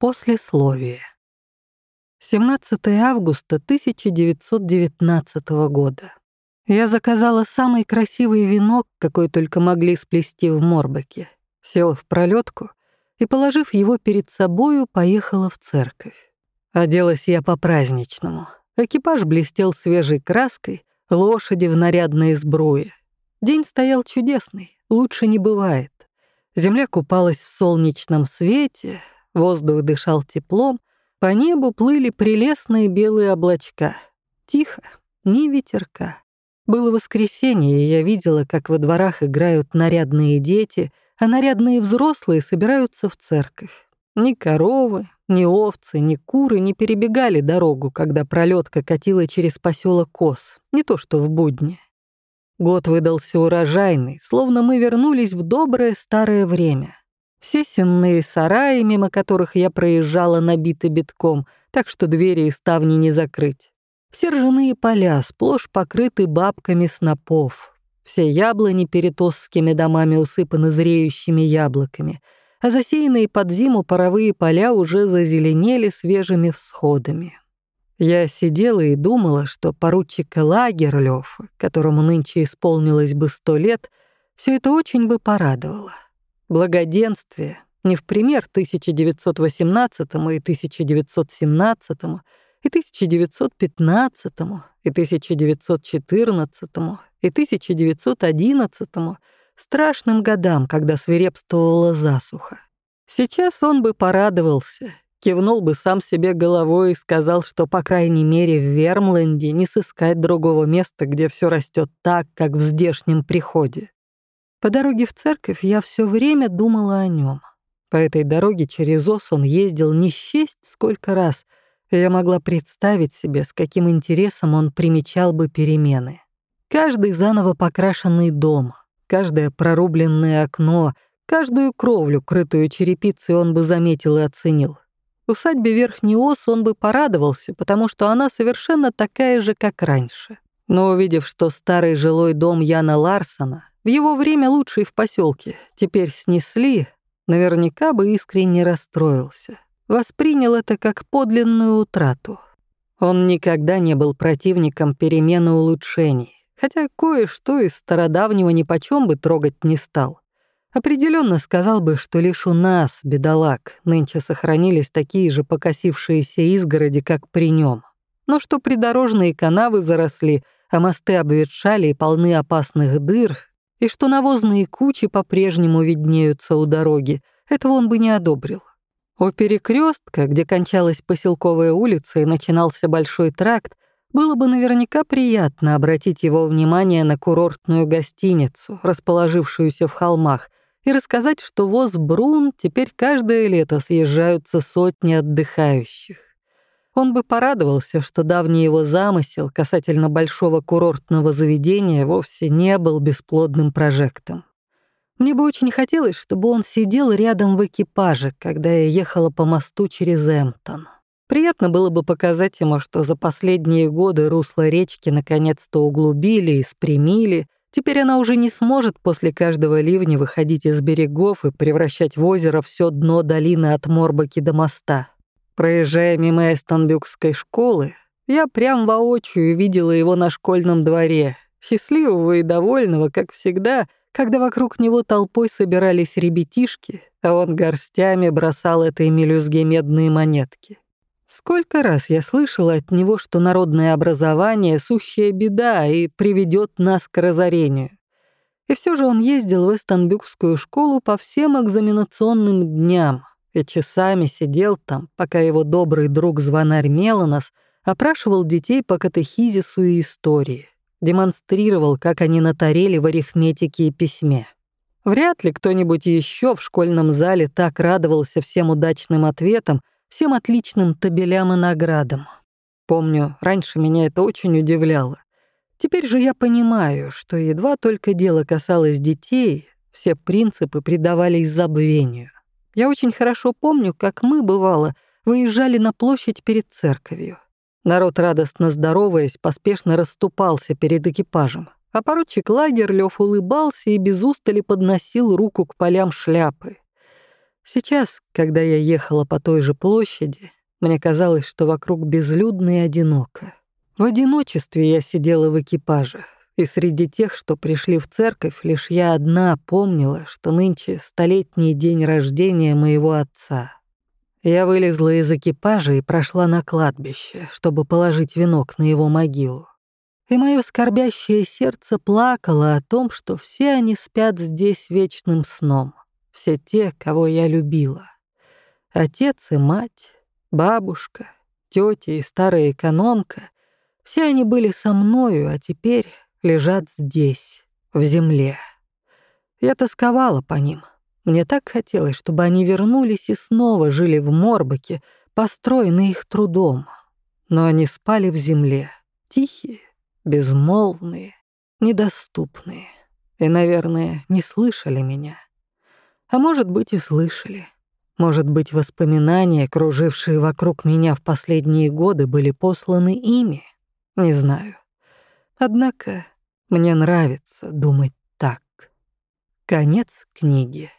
Послесловие. 17 августа 1919 года. Я заказала самый красивый венок, какой только могли сплести в Морбаке. Села в пролетку и, положив его перед собою, поехала в церковь. Оделась я по-праздничному. Экипаж блестел свежей краской, лошади в нарядной сбруе. День стоял чудесный, лучше не бывает. Земля купалась в солнечном свете, Воздух дышал теплом, по небу плыли прелестные белые облачка. Тихо, ни ветерка. Было воскресенье, и я видела, как во дворах играют нарядные дети, а нарядные взрослые собираются в церковь. Ни коровы, ни овцы, ни куры не перебегали дорогу, когда пролетка катила через поселок Кос, не то что в будни. Год выдался урожайный, словно мы вернулись в доброе старое время. Все сенные сараи, мимо которых я проезжала, набиты битком, так что двери и ставни не закрыть. Все ржаные поля сплошь покрыты бабками снопов. Все яблони перед осскими домами усыпаны зреющими яблоками, а засеянные под зиму паровые поля уже зазеленели свежими всходами. Я сидела и думала, что поручика Лагерлёв, которому нынче исполнилось бы сто лет, все это очень бы порадовало. Благоденствие, не в пример 1918 и 1917 и 1915 и 1914 и 1911 страшным годам, когда свирепствовала засуха. Сейчас он бы порадовался, кивнул бы сам себе головой и сказал, что, по крайней мере, в Вермленде не сыскать другого места, где все растет так, как в здешнем приходе. По дороге в церковь я все время думала о нем. По этой дороге через ос он ездил не счесть сколько раз, и я могла представить себе, с каким интересом он примечал бы перемены. Каждый заново покрашенный дом, каждое прорубленное окно, каждую кровлю, крытую черепицей, он бы заметил и оценил. Усадьбе Верхний Ос он бы порадовался, потому что она совершенно такая же, как раньше. Но увидев, что старый жилой дом Яна Ларсона, в его время лучший в поселке, теперь снесли, наверняка бы искренне расстроился. Воспринял это как подлинную утрату. Он никогда не был противником перемены улучшений, хотя кое-что из стародавнего нипочем бы трогать не стал. Определенно сказал бы, что лишь у нас, бедолаг, нынче сохранились такие же покосившиеся изгороди, как при нем. Но что придорожные канавы заросли, а мосты обветшали и полны опасных дыр, и что навозные кучи по-прежнему виднеются у дороги, этого он бы не одобрил. У перекрестка, где кончалась поселковая улица и начинался большой тракт, было бы наверняка приятно обратить его внимание на курортную гостиницу, расположившуюся в холмах, и рассказать, что воз Брун теперь каждое лето съезжаются сотни отдыхающих. Он бы порадовался, что давний его замысел касательно большого курортного заведения вовсе не был бесплодным прожектом. Мне бы очень хотелось, чтобы он сидел рядом в экипаже, когда я ехала по мосту через Эмптон. Приятно было бы показать ему, что за последние годы русло речки наконец-то углубили и спрямили. Теперь она уже не сможет после каждого ливня выходить из берегов и превращать в озеро все дно долины от Морбаки до моста. Проезжая мимо Эстонбюкской школы, я прям воочию видела его на школьном дворе, счастливого и довольного, как всегда, когда вокруг него толпой собирались ребятишки, а он горстями бросал этой мелюзге медные монетки. Сколько раз я слышала от него, что народное образование — сущая беда и приведет нас к разорению. И все же он ездил в Эстонбюкскую школу по всем экзаменационным дням, и часами сидел там, пока его добрый друг-звонарь Меланос опрашивал детей по катехизису и истории, демонстрировал, как они натарели в арифметике и письме. Вряд ли кто-нибудь еще в школьном зале так радовался всем удачным ответам, всем отличным табелям и наградам. Помню, раньше меня это очень удивляло. Теперь же я понимаю, что едва только дело касалось детей, все принципы предавались забвению. Я очень хорошо помню, как мы, бывало, выезжали на площадь перед церковью. Народ, радостно здороваясь, поспешно расступался перед экипажем, а поручик Лагерлёв улыбался и без устали подносил руку к полям шляпы. Сейчас, когда я ехала по той же площади, мне казалось, что вокруг безлюдно и одиноко. В одиночестве я сидела в экипаже, и среди тех, что пришли в церковь, лишь я одна помнила, что нынче столетний день рождения моего отца. Я вылезла из экипажа и прошла на кладбище, чтобы положить венок на его могилу. И мое скорбящее сердце плакало о том, что все они спят здесь вечным сном, все те, кого я любила. Отец и мать, бабушка, тетя и старая экономка — все они были со мною, а теперь лежат здесь, в земле. Я тосковала по ним — мне так хотелось, чтобы они вернулись и снова жили в Морбаке, построенные их трудом. Но они спали в земле, тихие, безмолвные, недоступные. И, наверное, не слышали меня. А может быть, и слышали. Может быть, воспоминания, кружившие вокруг меня в последние годы, были посланы ими. Не знаю. Однако мне нравится думать так. Конец книги.